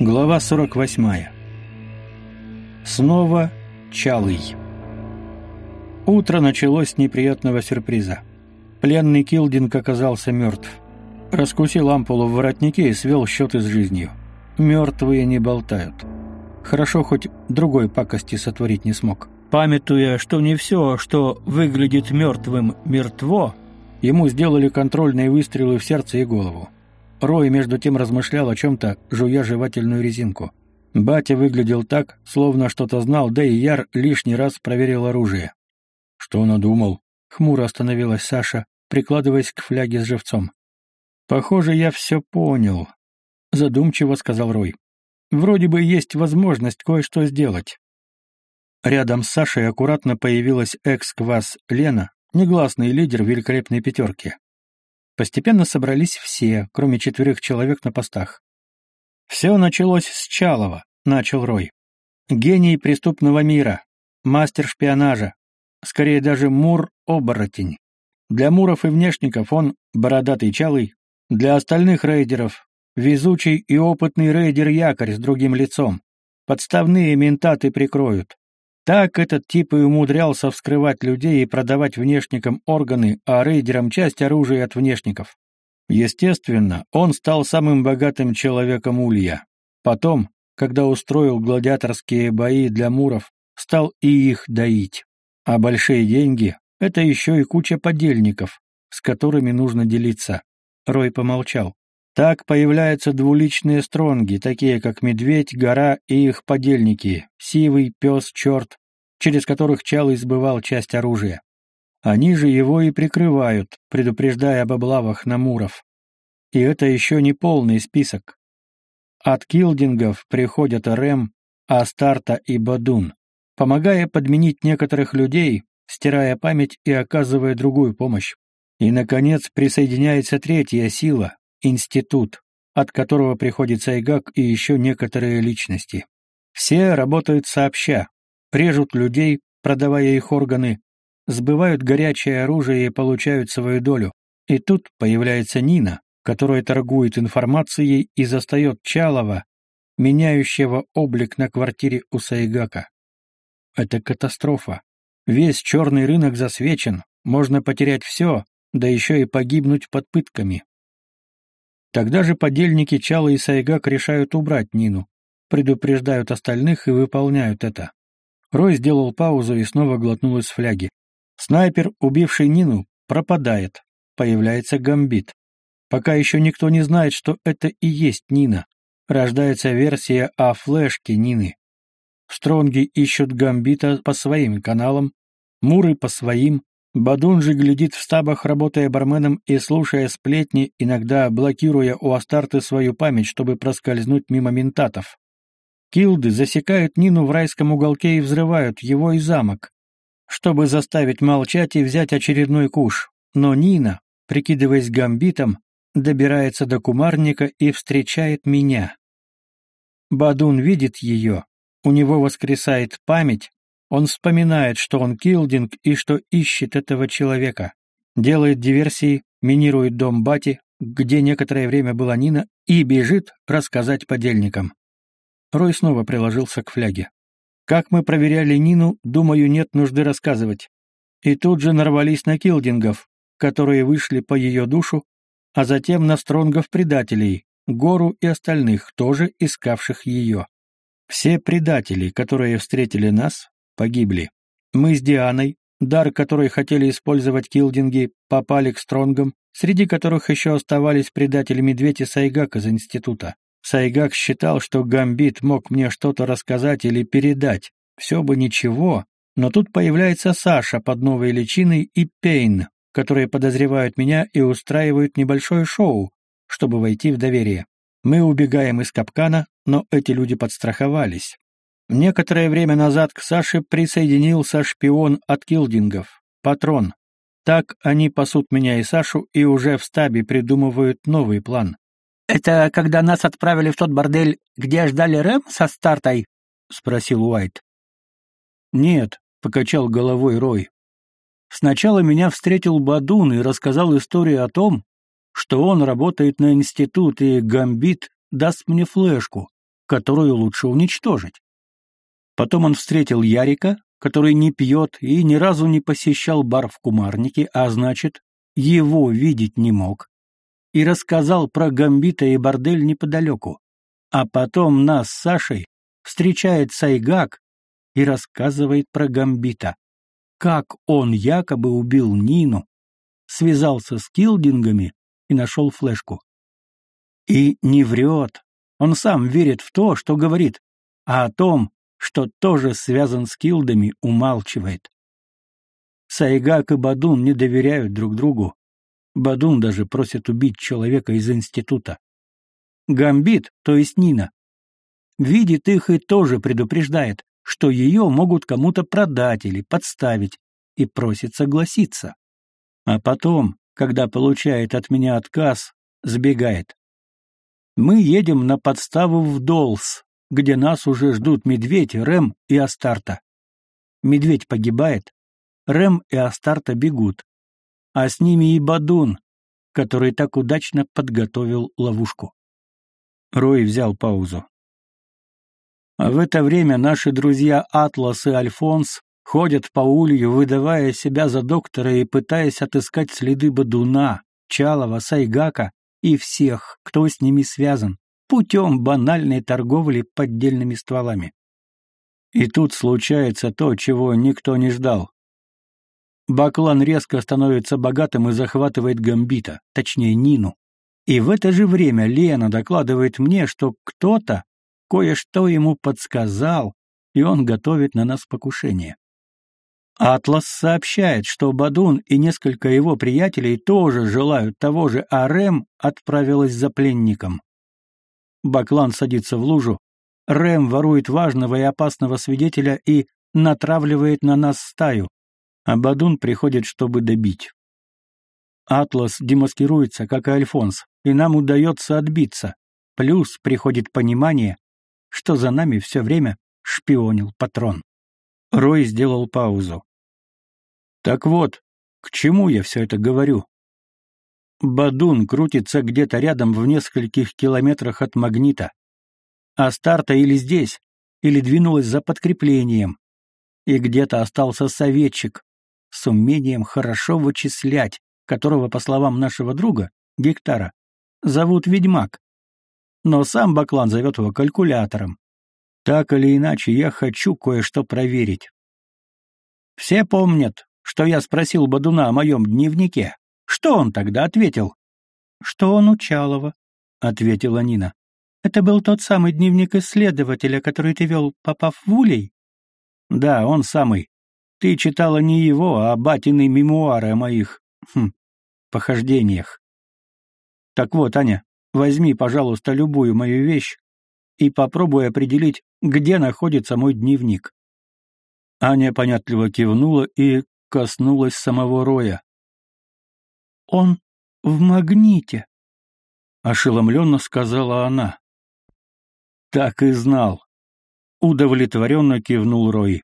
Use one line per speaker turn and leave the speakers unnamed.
Глава 48. Снова Чалый. Утро началось с неприятного сюрприза. Пленный Килдинг оказался мертв. Раскусил ампулу в воротнике и свел счеты с жизнью. Мертвые не болтают. Хорошо, хоть другой пакости сотворить не смог. Памятуя, что не все, что выглядит мертвым, мертво, ему сделали контрольные выстрелы в сердце и голову. Рой между тем размышлял о чем-то, жуя жевательную резинку. Батя выглядел так, словно что-то знал, да и Яр лишний раз проверил оружие. «Что надумал?» — хмуро остановилась Саша, прикладываясь к фляге с живцом. «Похоже, я все понял», — задумчиво сказал Рой. «Вроде бы есть возможность кое-что сделать». Рядом с Сашей аккуратно появилась экс-квас Лена, негласный лидер великолепной пятерки. Постепенно собрались все, кроме четверых человек на постах. «Все началось с Чалова», — начал Рой. «Гений преступного мира, мастер шпионажа, скорее даже Мур-оборотень. Для Муров и внешников он бородатый Чалый, для остальных рейдеров — везучий и опытный рейдер-якорь с другим лицом. Подставные ментаты прикроют. Так этот тип и умудрялся вскрывать людей и продавать внешникам органы, а рейдерам часть оружия от внешников. Естественно, он стал самым богатым человеком Улья. Потом, когда устроил гладиаторские бои для муров, стал и их доить. А большие деньги — это еще и куча подельников, с которыми нужно делиться. Рой помолчал. Так появляются двуличные стронги, такие как Медведь, Гора и их подельники, Сивый, Пес, Черт, через которых Чал избывал часть оружия. Они же его и прикрывают, предупреждая об облавах на Муров. И это еще не полный список. От килдингов приходят Рэм, Астарта и Бадун, помогая подменить некоторых людей, стирая память и оказывая другую помощь. И, наконец, присоединяется третья сила, институт, от которого приходит Сайгак и еще некоторые личности. Все работают сообща, режут людей, продавая их органы, сбывают горячее оружие и получают свою долю. И тут появляется Нина, которая торгует информацией и застает Чалова, меняющего облик на квартире у Сайгака. Это катастрофа. Весь черный рынок засвечен, можно потерять все, да еще и погибнуть под пытками. Тогда же подельники Чала и Сайгак решают убрать Нину, предупреждают остальных и выполняют это. Рой сделал паузу и снова глотнул из фляги. Снайпер, убивший Нину, пропадает. Появляется Гамбит. Пока еще никто не знает, что это и есть Нина. Рождается версия о флешке Нины. Стронги ищут Гамбита по своим каналам, Муры по своим, Бадун же глядит в стабах, работая барменом и слушая сплетни, иногда блокируя у Астарты свою память, чтобы проскользнуть мимо ментатов. Килды засекают Нину в райском уголке и взрывают его и замок, чтобы заставить молчать и взять очередной куш. Но Нина, прикидываясь гамбитом, добирается до кумарника и встречает меня. Бадун видит ее, у него воскресает память, он вспоминает, что он Килдинг и что ищет этого человека. Делает диверсии, минирует дом Бати, где некоторое время была Нина, и бежит рассказать подельникам. Рой снова приложился к фляге. Как мы проверяли Нину, думаю, нет нужды рассказывать. И тут же нарвались на килдингов, которые вышли по ее душу, а затем на стронгов-предателей, Гору и остальных, тоже искавших ее. Все предатели, которые встретили нас, погибли. Мы с Дианой, дар которой хотели использовать килдинги, попали к стронгам, среди которых еще оставались предатели Медведь и Сайгак из института. Сайгак считал, что Гамбит мог мне что-то рассказать или передать. Все бы ничего, но тут появляется Саша под новой личиной и Пейн, которые подозревают меня и устраивают небольшое шоу, чтобы войти в доверие. Мы убегаем из капкана, но эти люди подстраховались. Некоторое время назад к Саше присоединился шпион от килдингов, патрон. Так они пасут меня и Сашу и уже в стабе придумывают новый план.
«Это когда нас отправили в тот бордель, где ждали Рэм со стартой?» — спросил Уайт.
«Нет», — покачал головой Рой. «Сначала меня встретил Бадун и рассказал историю о том, что он работает на институт и Гамбит даст мне флешку. которую лучше уничтожить. Потом он встретил Ярика, который не пьет и ни разу не посещал бар в Кумарнике, а значит, его видеть не мог, и рассказал про Гамбита и бордель неподалеку. А потом нас с Сашей встречает Сайгак и рассказывает про Гамбита, как он якобы убил Нину, связался с Килдингами и нашел флешку. И не врет, он сам верит в то, что говорит, а о том, что тоже связан с Килдами, умалчивает. Сайгак и Бадун не доверяют друг другу. Бадун даже просит убить человека из института. Гамбит, то есть Нина, видит их и тоже предупреждает, что ее могут кому-то продать или подставить, и просит согласиться. А потом, когда получает от меня отказ, сбегает. Мы едем на подставу в Долс, где нас уже ждут Медведь, Рэм и Астарта. Медведь погибает, Рэм и Астарта бегут, а с ними и Бадун, который так удачно подготовил ловушку. Рой взял паузу. А в это время наши друзья Атлас и Альфонс ходят по улью, выдавая себя за доктора и пытаясь отыскать следы Бадуна, Чалова, Сайгака и всех, кто с ними связан путем банальной торговли поддельными стволами. И тут случается то, чего никто не ждал. Баклан резко становится богатым и захватывает Гамбита, точнее Нину. И в это же время Лена докладывает мне, что кто-то кое-что ему подсказал, и он готовит на нас покушение. Атлас сообщает, что Бадун и несколько его приятелей тоже желают того же, а Рэм отправилась за пленником. Баклан садится в лужу, Рэм ворует важного и опасного свидетеля и натравливает на нас стаю, а Бадун приходит, чтобы добить. Атлас демаскируется, как и Альфонс, и нам удается отбиться. Плюс приходит понимание, что за нами все время шпионил патрон. Рой сделал паузу. Так вот, к чему я все это говорю? Бадун крутится где-то рядом в нескольких километрах от магнита. А старта или здесь, или двинулась за подкреплением. И где-то остался советчик с умением хорошо вычислять, которого, по словам нашего друга, Гектара, зовут Ведьмак. Но сам Баклан зовет его калькулятором. Так или иначе, я хочу кое-что проверить. Все помнят, что я спросил Бадуна о моем дневнике. Что он тогда ответил? Что он у Чалова, ответила Нина. Это был тот самый дневник исследователя, который ты вел, попав в улей? Да, он самый. Ты читала не его, а батины мемуары о моих хм, похождениях. Так вот, Аня, возьми, пожалуйста, любую мою вещь и попробуй определить, где находится мой дневник. Аня понятливо кивнула и коснулась самого Роя. «Он в магните», — ошеломленно сказала она. «Так и знал», — удовлетворенно кивнул Рой.